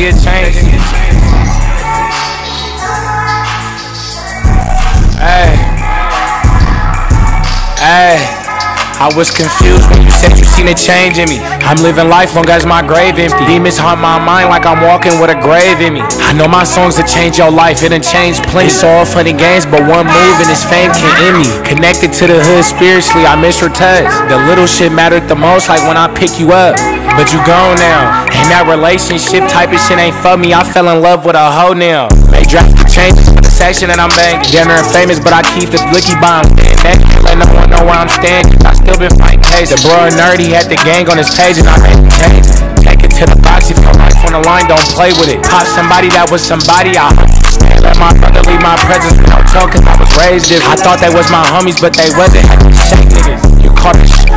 see a change I was confused when you said you seen a change in me. I'm living life long as my grave empty. Demons haunt my mind like I'm walking with a grave in me. I know my songs to change your life, it done changed plenty. It's all funny games, but one move and this fame can end me. Connected to the hood spiritually, I miss your touch. The little shit mattered the most, like when I pick you up. But you gone now, and that relationship type of shit ain't for me. I fell in love with a hoe now. May drastic changes for the section and I'm banging. Dinner and famous, but I keep the blicky bomb. One know where I'm standing. I still been fighting case. The bro nerdy had the gang on his page and I made the change. Take it to the box if your life on the line, don't play with it. Pop somebody that was somebody, I let my brother leave my presence without choke cause I was raised different. I thought they was my homies, but they wasn't. Shake niggas, you caught a shit,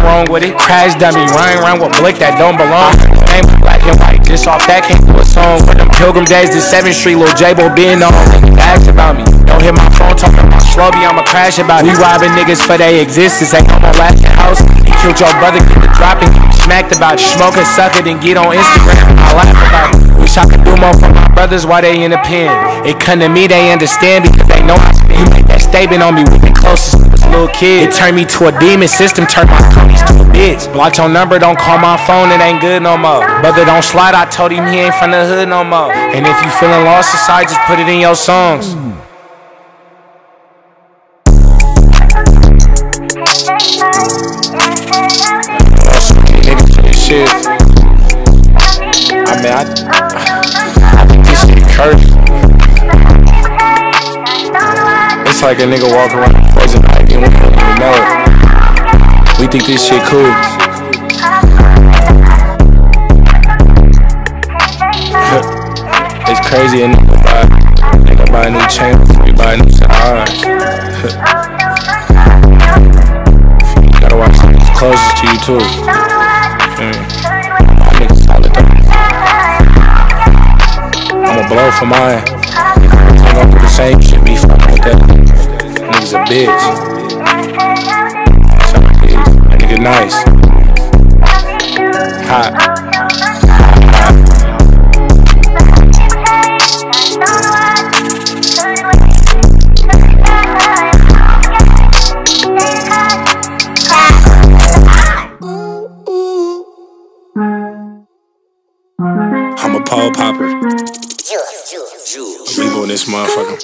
wrong with it. Crash dummy, running around with blick that don't belong. Name black and white, just off that came to a song. For them pilgrim days to 7th Street, Lil J-Bo being on. Ask about me, don't hit my phone talking about Slowby, I'ma crash about it. We robbing niggas for their existence, ain't no more last house. He killed your brother, get the drop and get smacked about it. Smoke and suck it and get on Instagram. I laugh about it. Wish I could do more for my brothers while they in the pen. It come to me, they understand because they know I spend. You make that statement on me, we been closest little kid. It turned me to a demon system, turned my cronies to a bitch. Block your number, don't call my phone, it ain't good no more. Brother, don't slide, I told him he ain't from the hood no more. And if you feeling lost inside, just put it in your songs. shit. I mean, I, I think this shit cursed. Like a nigga walking around poison ivy and we don't even know it. We think this shit cool. it's crazy a nigga buy, nigga buy new chain before you buy new you gotta watch who's closest to you too. Mm. I'ma blow for mine. Everything gon' do the same shit. Be a bitch. So, that nigga nice. Hot. I'm a pole popper. Reborn this motherfucker.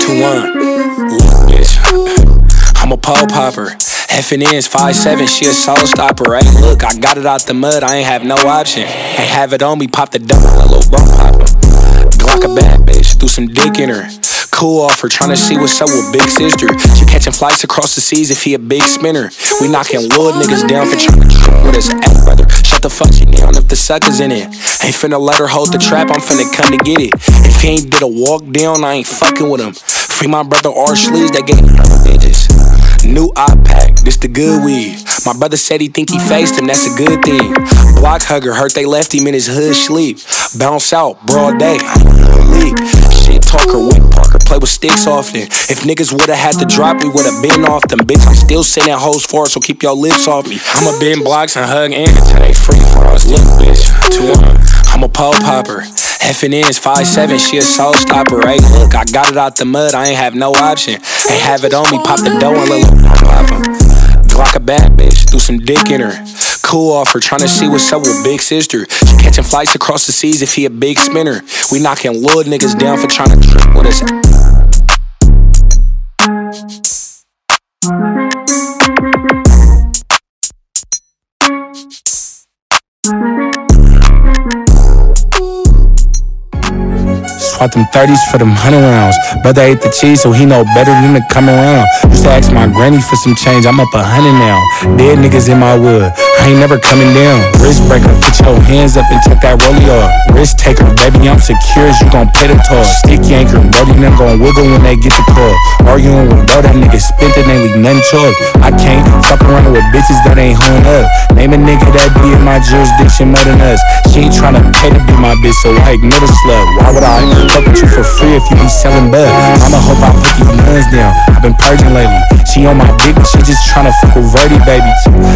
Two one. A pole popper. Effing ends, 5'7, she a soul stopper. Right? Look, I got it out the mud, I ain't have no option. Ain't have it on me, pop the double, a little bump popper. Glock a bad bitch, threw some dick in her. Cool off her, tryna see what's up with big sister. She catching flights across the seas if he a big spinner. We knocking wood niggas down for trying to with his ass, brother. Shut the fuck shit down if the suckers in it. Ain't finna let her hold the trap, I'm finna come to get it. If he ain't did a walk down, I ain't fucking with him. Free my brother R. Sleeves, that gave me bitches. New iPad, this the good weed. My brother said he think he faced him, that's a good thing. Block hugger, hurt they left him in his hood sleep. Bounce out, broad day, leak. Shit talker, whip parker, play with sticks often. If niggas would've had to drop, we would've been off them. Bitch, I'm still sending hoes for it, so keep your lips off me. I'ma bend blocks and hug and they free for us. Look, bitch, two one. I'm a pole popper. Effing ends, 5'7, she a soul stopper. Right? Look, I got it out the mud, I ain't have no option. Ain't have it on me, pop the dough and let pop. Glock a bad bitch, threw some dick in her. Cool off her, tryna see what's up with big sister. She catching flights across the seas if he a big spinner. We knocking little niggas down for tryna trip with us. Swap them 30s for them 100 rounds. Brother ate the cheese, so he know better than to come around. Used to ask my granny for some change, I'm up a hundred now. Dead niggas in my wood, I ain't never coming down. Wrist breaker, put your hands up and take that rollie off. Wrist taker, baby, I'm secure as you gon' pay the toll. Stick yanker, Brody them gon' wiggle when they get the call. Arguing with bro, that nigga spent it, ain't leave nothing choice. I can't fuck around with bitches that ain't hung up. Name a nigga that be in my jurisdiction more than us. She ain't tryna pay to be my bitch, so I ignore the slut. Why would I fuck with you for free if you be selling bud? I'ma hope I put these guns down. I've been purging lately. She on my dick, but she just tryna fuck with Verdi, baby.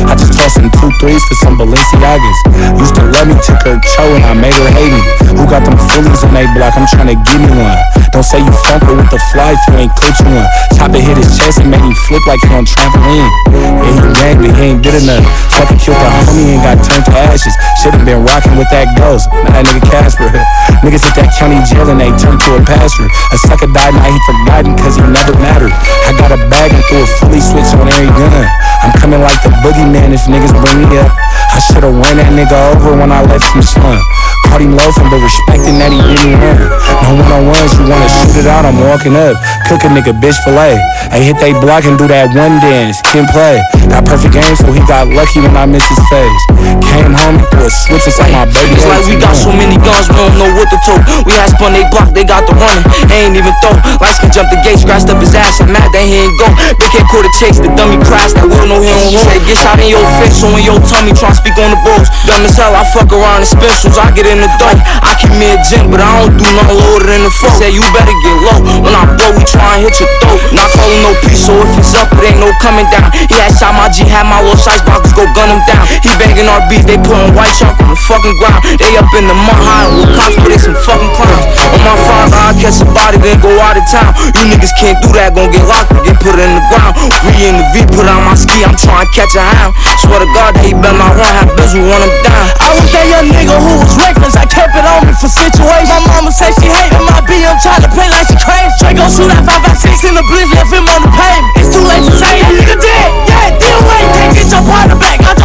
I just tossed some two threes for some Balenciagas. Used to love me, took her cho, and I made her hate me. Who got them fullies on they block? I'm tryna give me one. Don't say you funky with the fly if you ain't coaching one. Top it hit his chest and made him flip like he on trampoline. Yeah, he gang, but he ain't did enough. Fucking killed the homie and got turned to ashes. Should've been rocking with that ghost. Now that nigga Casper. Niggas hit that county jail and they turned to a pastor. A sucker died, now he forgotten cause he never mattered. I got a bag and threw a fully switch on every gun. I'm coming like the boogeyman if niggas bring me up. I should've ran that nigga over when I left him slum. Caught him loafing, but respecting that he didn't run. No one on ones, you wanna shoot it out, I'm walking up. Cook a nigga, bitch fillet. I hit they block and do that one dance. Can play. Got perfect game, so he got lucky when I missed his face. Came home threw a switch inside my baby. It's like we got so many guns, we don't know what to tote. We had spun they block, they got the running. They ain't even throw. Lights can jump the gate, scratched up his ass. I'm mad that he ain't go. Big head quarter chase, the dummy crashed. That we don't know he don't. Get shot in your face, so in your tummy, try to speak on the bros. Dumb as hell, I fuck around in specials. I get in the dough. I keep me a gym, but I don't do nothing lower than the fuck. Say you better get low. When I blow, we try and hit your throat. Not calling no peace, so if it's up, it ain't no coming down. He had shot my G, had my little size boxes, go gun him down. He banging our beat, they putting white chalk on the fucking ground. They up in the mud high with cops, but they some fucking clowns. On my father, I catch a body, then go out of town. You niggas can't do that, gon' get locked and get put in the ground. We in the V, put on my ski, I'm trying to catch a hound. Swear to God, he better not run, have biz, we want him down. I was that young nigga who was reckless, I kept it on me for situations. My mama say she hated my BM, trying to play like she crazy. Gon' shoot that 556 in the blitz, left him on the pavement. It's too late to say nigga dead. Yeah, deal away, can't get your partner back. I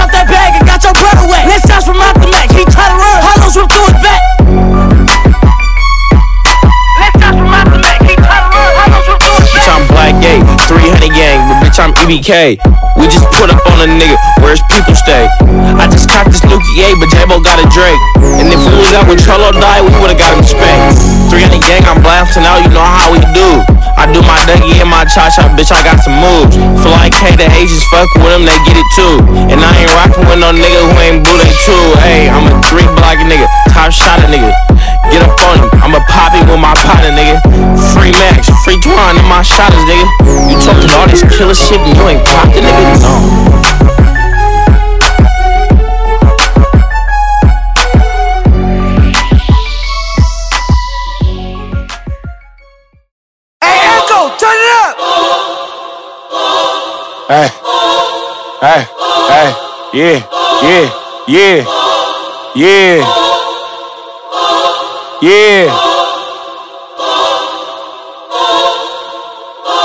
We just put up on a nigga, where his people stay. I just caught this Nuki A, but J-Bo got a Drake. And if we was out with Trello died, we would've got him spanked. 300 gang, I'm blasting out, you know how we do. I do my Dougie and my cha-cha, bitch, I got some moves. Feel like K, the Asians fuck with them, they get it too. And I ain't rockin' with no nigga who ain't they too. Hey, I'm a three block nigga, top shot nigga. Get up on him, I'm a poppy with my partner, nigga. Free Max, free Twan in my shotters, nigga. You talking all this killer shit and you ain't the nigga? No. Hey, hey, hey, yeah, yeah, yeah, yeah, yeah.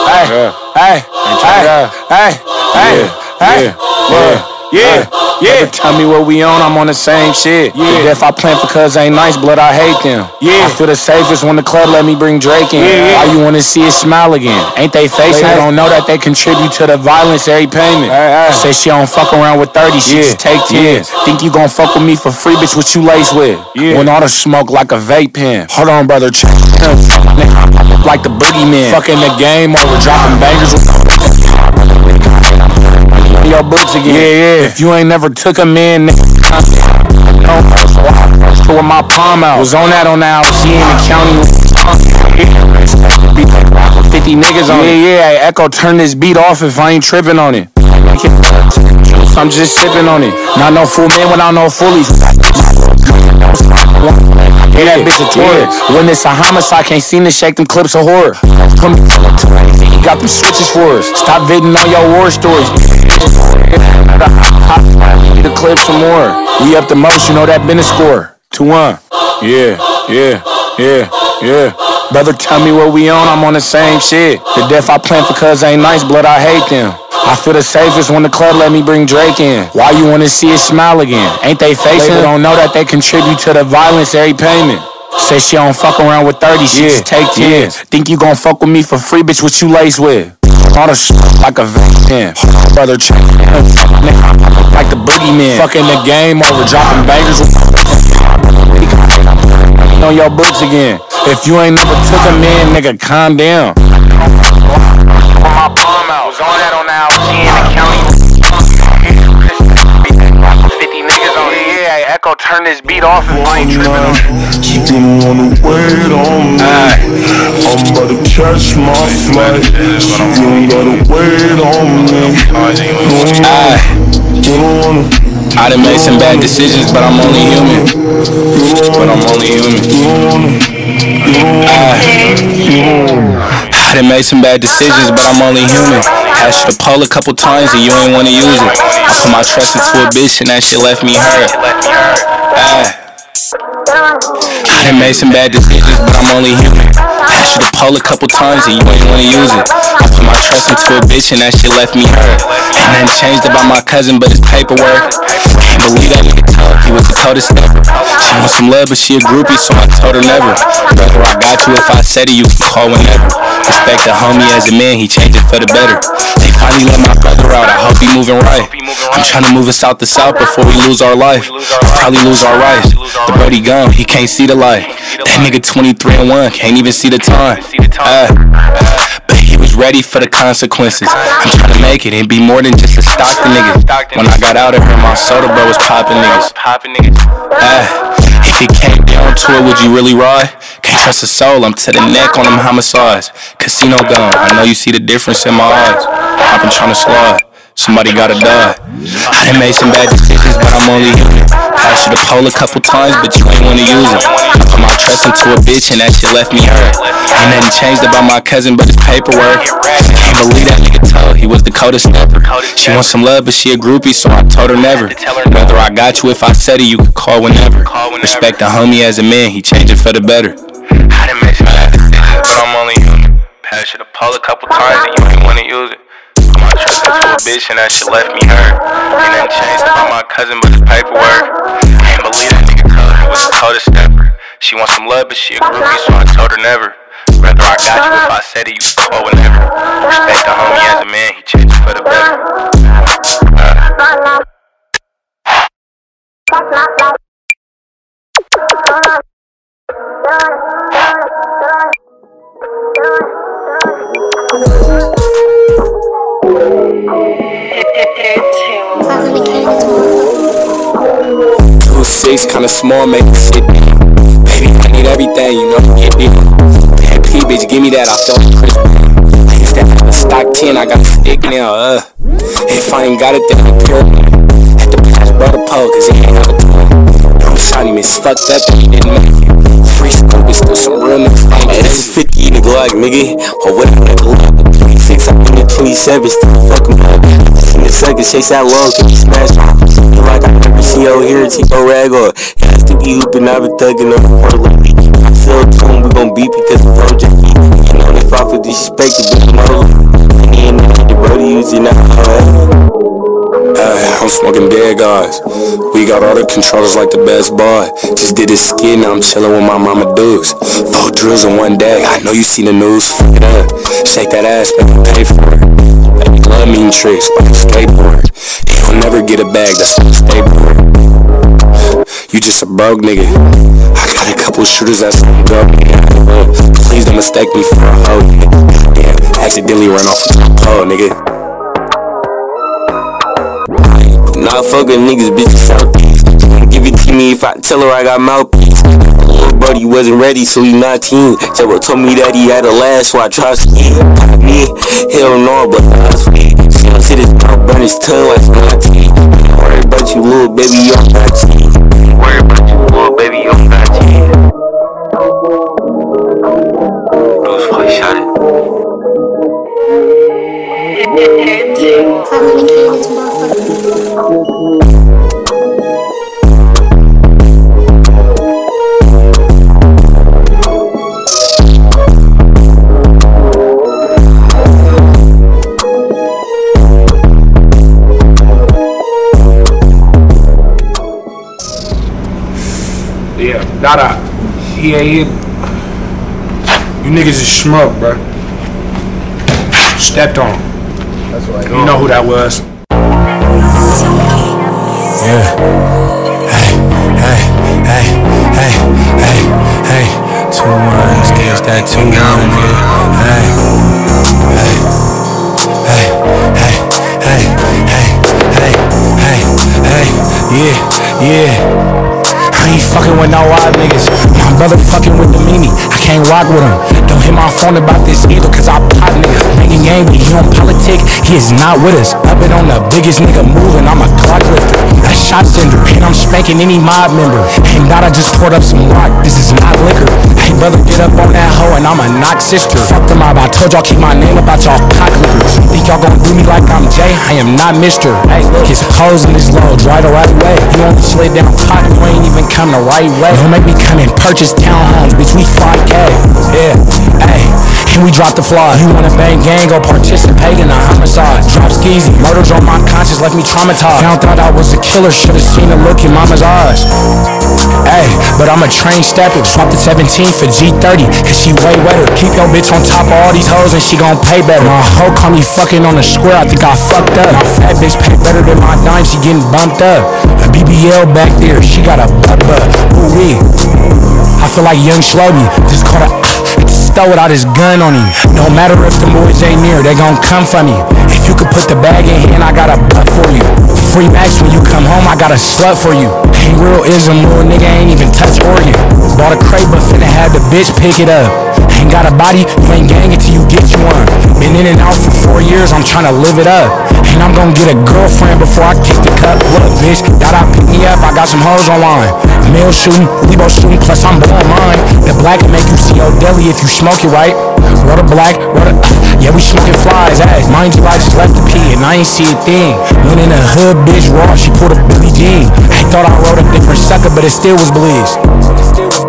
Hey, hey, hey, hey, hey, hey, yeah, yeah, yeah. Never tell me what we on, I'm on the same shit. Yeah. If I plan for cuz ain't nice, blood I hate them. Yeah. I feel the safest when the club let me bring Drake in. Yeah. Why you wanna see it smile again? Ain't they facing? They don't know that they contribute to the violence every payment. Say she don't fuck around with 30, she just take 10. Think you gon' fuck with me for free, bitch, what you lace with? Yeah. When all the smoke like a vape pen. Hold on, brother, check. Like the boogeyman. Fucking the game over, dropping bangers with your books again. Yeah, yeah. If you ain't never took a man, to with my palm out. Was on that on the LC in the county. 50 niggas on yeah, it. Yeah, yeah. Echo, turn this beat off if I ain't tripping on it. I'm just sipping on it. Not no fool man without no Yeah, that bitch a tourist. When it's a homicide, can't seem to shake them clips of horror. Come got them switches for us. Stop viding on your war stories. The clips some more. We up the most, you oh, know that been a score. 2 1. Yeah, yeah, yeah, yeah. Brother, tell me what we on, I'm on the same shit. The death I plan for cuz ain't nice, blood, I hate them. I feel the safest when the club let me bring Drake in. Why you wanna see it smile again? Ain't they facing? They don't know that they contribute to the violence every payment. Say she don't fuck around with 30, she just take 10. Think you gon' fuck with me for free, bitch, what you lace with? All the shit like a van. Brother, check. Like the boogeyman. Fucking the game over, dropping bangers with on your books again. If you ain't never took a man, nigga, calm down. my palm out. Was on that on the LC in the county. 50 niggas on it. Yeah, Echo turn this beat off if I ain't tripping on it. Still wanna wait on me. I'm about to catch my flight. You don't gotta wait on me. Aye. You don't wanna. I done made some bad decisions, but I'm only human. But I'm only human. Aye. I done made some bad decisions, but I'm only human. Asked you to pull a couple times and you ain't wanna use it. I put my trust into a bitch and that shit left me hurt. Aye. I done made some bad decisions, but I'm only human. Asked you to pull a couple times and you ain't wanna use it. I put my trust into a bitch and that shit left me hurt. And nothing changed about my cousin, but his paperwork. Can't believe that nigga told he was the coldest ever. She wants some love, but she a groupie, so I told her never. Brother, I got you if I said it, you can call whenever. Respect the homie as a man, he changed it for the better. They finally let my brother out, I hope he moving right. I'm trying to move us out the south before we lose our life. We'll probably lose our rights. The Brody gone, he can't see the light. That nigga 23 and 1, can't even see the time. Uh, but he was ready for the consequences. I'm trying to make it and be more than just a Stockton nigga. When I got out of here, my soda bro was popping niggas. Uh, if it came down to it, would you really ride? Can't trust a soul, I'm to the neck on them homicides. Casino gone, I know you see the difference in my eyes. I've been trying to slide. Somebody gotta die. I done made some bad decisions, but I'm only human. Passed you the pole a couple times, but you ain't wanna use it. I put my trust into a bitch and that shit left me hurt. Ain't nothing changed about my cousin, but his paperwork. Can't believe that nigga told he was the coldest ever. She wants some love, but she a groupie, so I told her never. Brother, I got you if I said it, you could call whenever. Respect the homie as a man, he changed it for the better. I done decisions, but I'm only human. Passed you the pole a couple times and you ain't wanna use it. My trust into a bitch and that shit left me hurt. Ain't nothing changed about my cousin but his paperwork. Can't believe that nigga told her he was the coldest ever. She wants some love, but she a groupie, so I told her never. Brother, I got you if I said it, you can call six, kinda small, make it sit down. Baby, I need everything, you know, get it. That P, bitch, give me that, I felt Brown. I used to have a stock 10, I got a stick now, uh. If I ain't got it, then I'm pyramid. Had to pass brother pole, cause he ain't have a toy. No, I'm shot him, it's fucked up that he didn't make it. Free school, but still some real niggas fight. Hey, this is 50 in the Glock, nigga. Or what the Glock? 26, I'm in the 27, still fuck 'em up. In the second, chase that long, can you smash here, Tito Rag or it has to be hooping, I've been thugging on the court lately. I tune, we gon' beat because of Project E. You know, if I feel disrespected, but I'm old. And he ain't the brody using that hard. Uh, I'm smoking dead guys. We got all the controllers like the best boy. Just did his skin, now I'm chilling with my mama dukes. Four drills in one day. I know you seen the news. Fuck it up. Shake that ass, make me pay for it. Baby, love mean tricks like a skateboard. Don't never get a bag, that's a skateboard. You just a broke nigga. I got a couple shooters that's on up. Please don't mistake me for a hoe. Goddamn, accidentally ran off with a pole, nigga. Nah, fuck with niggas, bitch, fuck. Give it to me if I tell her I got mouthpiece. Buddy wasn't ready, so he 19. Jabba told me that he had a last, so I tried to eat. Me, hell no, but I was. See, I see this pop burn his tongue like 19. Alright, but you little baby, you're 19 care you, baby. I'm not cheating. Dada. He ain't here. You niggas is schmuck, bro. Stepped on. That's right. You know who that was. Yeah. Hey, hey, hey, hey, hey, hey. Two one, nigga. That two one, nigga. Hey, hey, hey, hey, hey, hey, hey, hey, hey. Yeah, yeah. Be fucking with no odd niggas. My brother fucking with the I can't rock with him. Don't hit my phone about this either, cause I pop nigga. Making game, he on politic, he is not with us. I've been on the biggest nigga moving, I'm a clock lifter. A shot sender, and I'm spanking any mob member. Ain't God, I just poured up some rock, this is not liquor. Hey brother, get up on that hoe, and I'm a knock sister. Fuck the mob, I told y'all keep my name about y'all cock lickers. Think y'all gon' do me like I'm Jay? I am not Mister. Hey, look, his pose in his low, dry the right way. You only slid down pocket, you ain't even come the right way. Don't make me come and purchase townhomes, bitch, we 5K. Yeah, hey, and we drop the fly. You wanna bang gang or participate in a homicide? Drop skeezy, murders on my conscience left me traumatized. Found out I was a killer, should've seen the look in mama's eyes. Hey, but I'm a train stepper. Swap the 17 for G30, cause she way wetter. Keep your bitch on top of all these hoes and she gon' pay better. My hoe call me fucking on the square, I think I fucked up. My fat bitch pay better than my dime, she getting bumped up. A BBL back there, she got a butt butt. Ooh wee. I feel like young Sluggy, just caught a just throw it out his gun on him. No matter if the boys ain't near, they gon' come for me. If you could put the bag in hand, I got a butt for you. Free max when you come home, I got a slut for you. Ain't real ism, little nigga ain't even touch Oregon. Bought a crate, but finna have the bitch pick it up. Ain't got a body, you ain't gang it till you get you one. Been in and out for four years, I'm tryna live it up. And I'm gon' get a girlfriend before I kick the cup. Look, bitch, thought I pick me up, I got some hoes online. Shooting, we both shooting, plus I'm blowing mine. The black make you see your deli if you smoke it right. Roll the black, roll the, yeah, we smoking flies, hey. Mind you, I just left the P and I ain't see a thing. Went in a hood, bitch, raw, she pulled a Billy Jean. I thought I wrote a different sucker, but it still was Bleeze.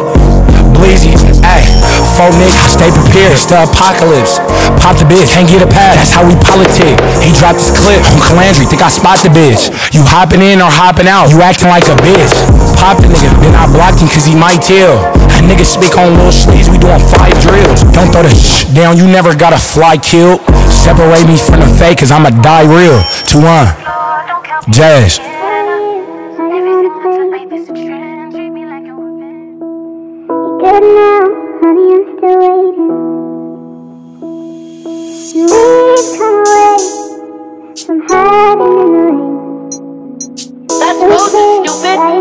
Bleezy, ayy, four niggas, stay prepared, it's the apocalypse. Pop the bitch, can't get a pass, that's how we politic. He dropped his clip on Calandry, think I spot the bitch. You hopping in or hopping out, you acting like a bitch. Pop the nigga, then I blocked him cause he might tell. A nigga speak on little sleeves, we doing five drills. Don't throw the sh down, you never got a fly killed. Separate me from the fake cause I'ma die real. 2-1, Jazz. Good now, honey, I'm still waiting. Come away from hiding in the rain. That's Moses, stupid.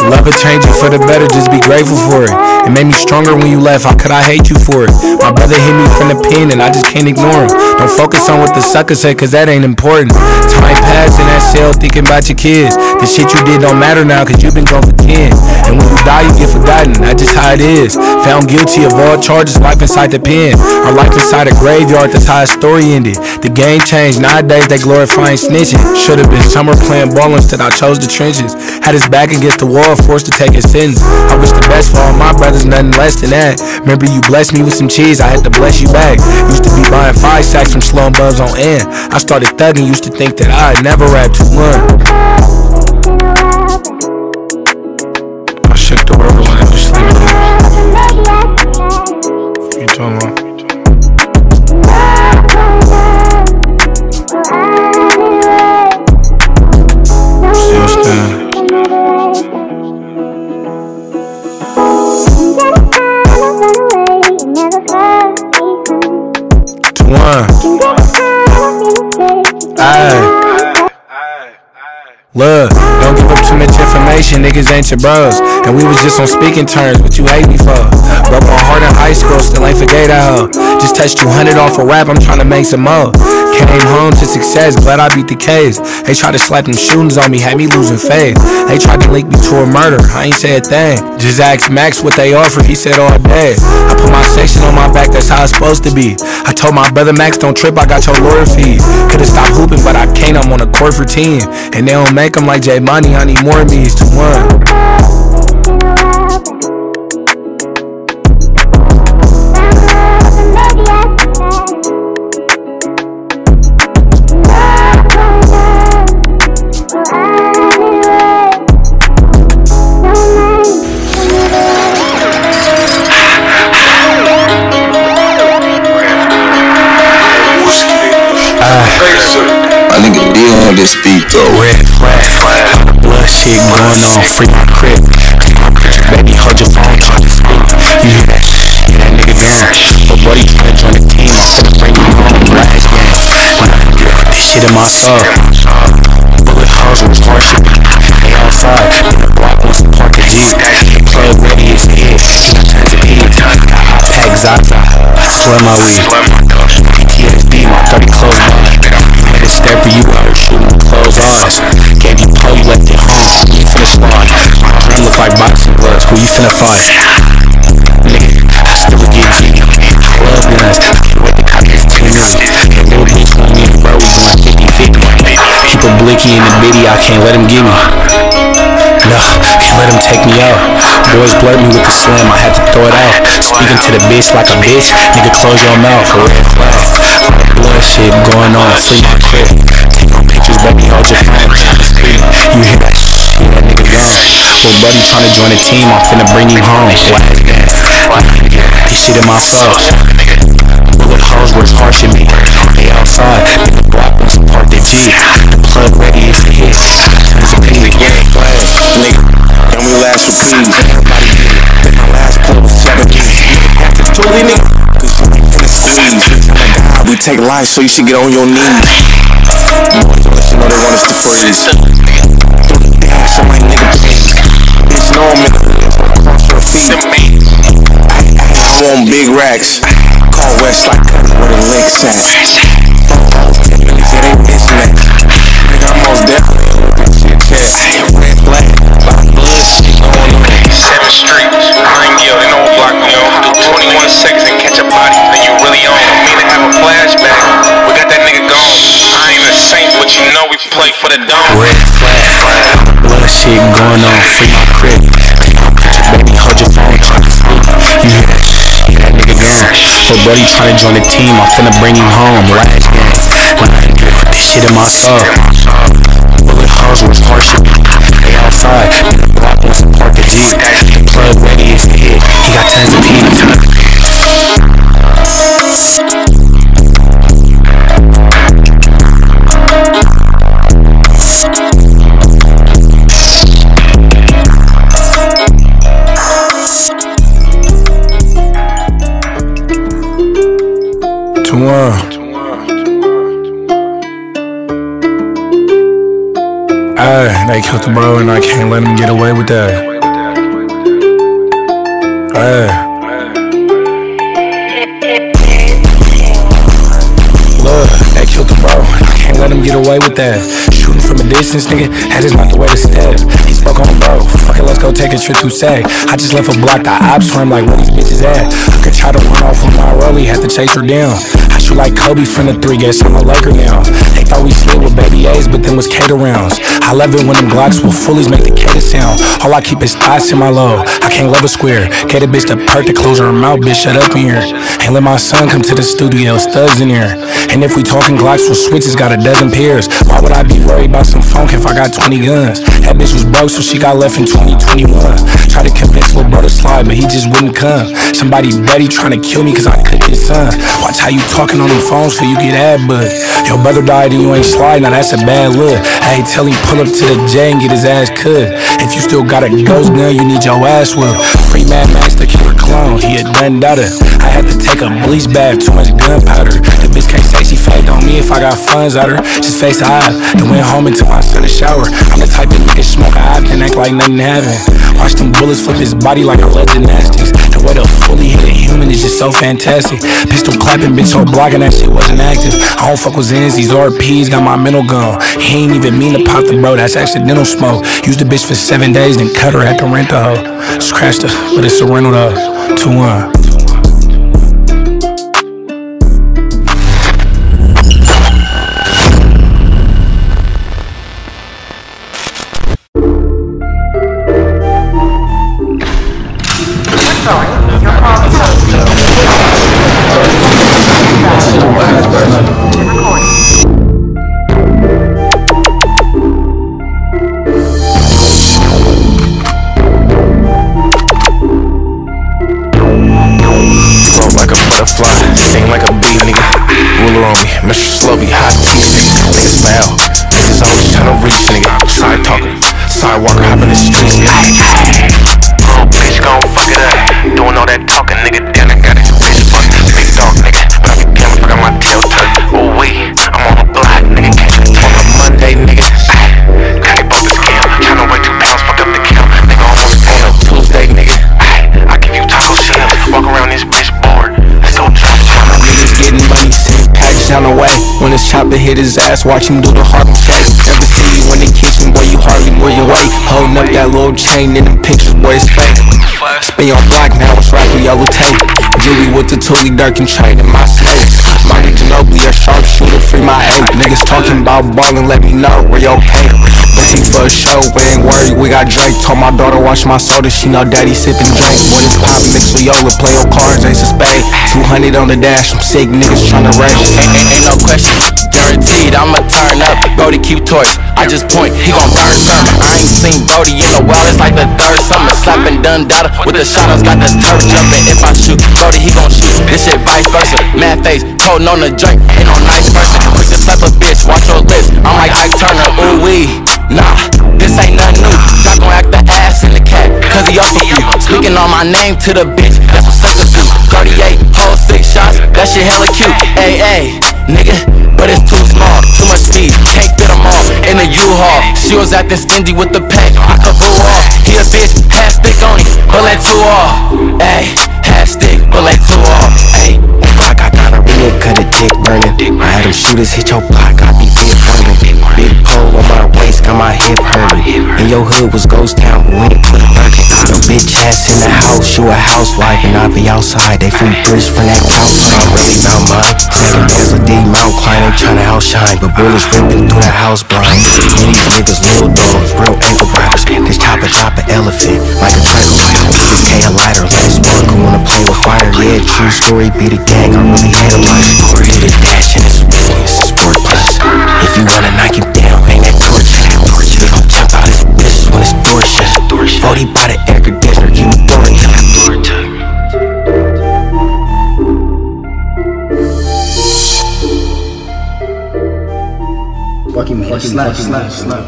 Love will change you for the better, just be grateful for it. It made me stronger when you left, how could I hate you for it? My brother hit me from the pen and I just can't ignore him. Don't focus on what the sucker said, cause that ain't important. Time passed in that cell thinking about your kids. The shit you did don't matter now, cause you've been gone for 10. And when you die, you get forgotten, that's just how it is. Found guilty of all charges, life inside the pen. Our life inside a graveyard, that's how a story ended. The game changed, nowadays they glorifying snitching. Should've been summer playing ball instead I chose the trenches. Had his back against the wall, forced to take his sentence. I wish the best for all my brothers, nothing less than that. Remember you blessed me with some cheese, I had to bless you back. Used to be buying five sacks from Sloan Bubs on end. I started thugging, used to think that I'd never rap too much. Niggas ain't your bros. And we was just on speaking terms, what you hate me for? Broke my heart in high school, still ain't forget that hoe. Just touched 200 off a rap, I'm trying to make some more. Came home to success, glad I beat the case. They tried to slap them shootings on me, had me losing faith. They tried to link me to a murder, I ain't said a thing. Just asked Max what they offer, he said all day. I put my section on my back, that's how it's supposed to be. I told my brother Max, don't trip, I got your lawyer fee. Could've stopped hooping, but I can't, I'm on a court for 10. And they don't make them like J Money, I need more of me, it's 1. going on, free my crib. Baby, hold your phone, talk to me. You hear that? Hear that nigga gang? But buddy tryna join the team, I said bring you home, last gang. When I get this shit in my soul. Bullet holes with this car. They outside, in the block wants to park a jeep. Plug ready as a hit. Turn to P, got Zaza. Slam my weed. PTSD, my 30 clothes on. Had to stare for you out, shooting clothes off. Gave you pull, you left it Who you finna fight? Nigga, I still get G. Love guns. I can't wait to cop this team. That little bitch me bro, we going 50 50. Keep a blicky in the bitty, I can't let him get me. Nah, can't let him take me out. Boys blurt me with the slam, I had to throw it out. Speaking to the bitch like a bitch, nigga, close your mouth. Red flag. Blood shit going on, free my crib. Take no pictures, baby, hold your phone. You hear that shit, that nigga gone. Little buddy tryna join the team, I'm finna bring him home. This shit in my soul. Bullet holes was harsh in me. They outside, nigga block wants to park the G. The plug ready is the hit. Tons of pee. Nigga, and we last for peas. Everybody get it. My last play was. Half the totally nigga, cause you finna squeeze. My God, we take life, so you should get on your knees. Boys, you know they want us to freeze. Do the dance on my nigga, please. Know. I, want big racks. Call Westside Country where the links at. Fuck all 10 minutes, it ain't. Nigga, I'm most definitely bit shit chest. Going on, free my crib. Baby, hold your phone, tryna sleep. You hear that yeah, that nigga gone. Little buddy tryna join the team, I'm finna bring him home. Last game, this shit in my soul. Bullet holes harsh me. They outside, nigga block wants to park the. The plug ready is the hit, he got tons of peas. Tomorrow. Ay, they killed the bro and I can't let him get away with that. Ay. Look, they killed the bro. I can't let him get away with that. Shooting from a distance, nigga, that is not the way to step. He spoke on bro. Fuck it, let's go take a trip to SAG. I just left a block, the ops for him like where these bitches at. I could try to run off with my rollie, had to chase her down. I shoot like Kobe from the three, guess I'm a Laker now. They thought we slid with baby A's, but then was cater rounds. I love it when them Glocks will fullies make the cater sound. All I keep is ice in my low. I can't love a square. Get a bitch to perk to close her mouth, bitch, shut up in here. Ain't let my son come to the studio, studs in here. And if we talking Glocks with switches, got a dozen pairs. Why would I be worried about some funk if I got 20 guns? That bitch was broke, so she got left in 2021. Tried to convince little brother slide, but he just wouldn't come. Somebody buddy trying to kill me cause I cooked his son. Watch how you talking on them phones till you get ad but Your brother died and you ain't slide, now that's a bad look. Hey, tell him pull up to the J and get his ass cut. If you still got a ghost now, you need your ass whipped. Free Mad Max, the he a done daughter. I had to take a bleach bath, too much gunpowder. The bitch can't say she faked on me if I got funds out her. Just face eye, then went home and took my son a shower. I'm the type of nigga smoke a hop and act like nothing happened. Watch them bullets flip his body like a love gymnastics. Way to fully a human is just so fantastic. Pistol clapping, bitch, so blocking that shit wasn't active. I don't fuck with Zins, these RPs got my mental gone. He ain't even mean to pop the bro, that's accidental smoke. Used the bitch for seven days, then cut her at the rent the hoe. Scratched her, but it's a rental though. 2 1. Mr. Slowby, hot tea, nigga. Niggas foul, niggas always tryna reach, nigga. Side talker, sidewalker, hop in the streets, nigga. This chopper hit his ass, watch him do the Harlem shake. Never see you in the kitchen, boy, you hardly move your weight. Holding up that little chain in them pictures, boy, it's fake. Spin on block, now it's right with yellow tape. Julie with the Tully and train in my snakes. Money Ginobili, a sharpshooter, free my eight. Niggas talking about ballin', let me know where your pay. Looking for a show, we ain't worried, we got Drake. Told my daughter watch my soda, she know daddy sippin' drink. What is pop mix with Yola, play your cards, ace of spade. 200 on the dash, some sick niggas tryna race. Ain't, ain't, ain't no question, guaranteed I'ma turn up. Brody keep torch, I just point, he gon' burn something. I ain't seen Brody in a while, it's like the third summer. Slapping done data with the shotters, got the turf jumping. If I shoot Brody, he gon' shoot. This shit vice versa. Mad face, holding on the drink, ain't no nice person. Quick to slap a bitch, watch your lips. I'm like Ike Turner, ooh wee. Nah, this ain't nothing new. Y'all gon' act the ass in the cat, cause he off of you. Speaking on my name to the bitch, that's what suckers do. 38, whole six shots, that shit hella cute. Ay, ay, nigga, but it's too small, too much speed, can't fit them all in the U-Haul. She was acting stingy with the pay, I could boo off. He a bitch, half stick on him, but let two off. Ay, half stick, but let two off. Ay, block, I got a real cut a dick burning. I had them shooters hit your block, I be big burning. Big pole on my waist, got my hip hurting. And your hood was ghost town, but we ain't put a working. Bitch ass in the house, you a housewife, and I be outside. They free bricks from that couch, but I'm really about mine. Ain't tryna outshine, but bullets ripping through that house blind. And these niggas little dogs, real ankle biters. This chopper chop an elephant, like a trickle. This K a lighter, it spark, who wanna play with fire? Yeah, true story, be the gang, I really hate a life. Do the dash and it's really, slap, slap, slap.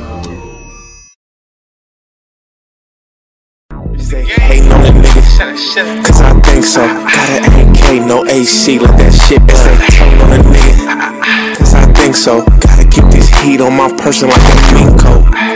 Hating on a nigga, cause I think so. Got an AK, no AC, let that shit burn. Hating on a nigga, cause I think so. Gotta keep this heat on my person like a mink coat.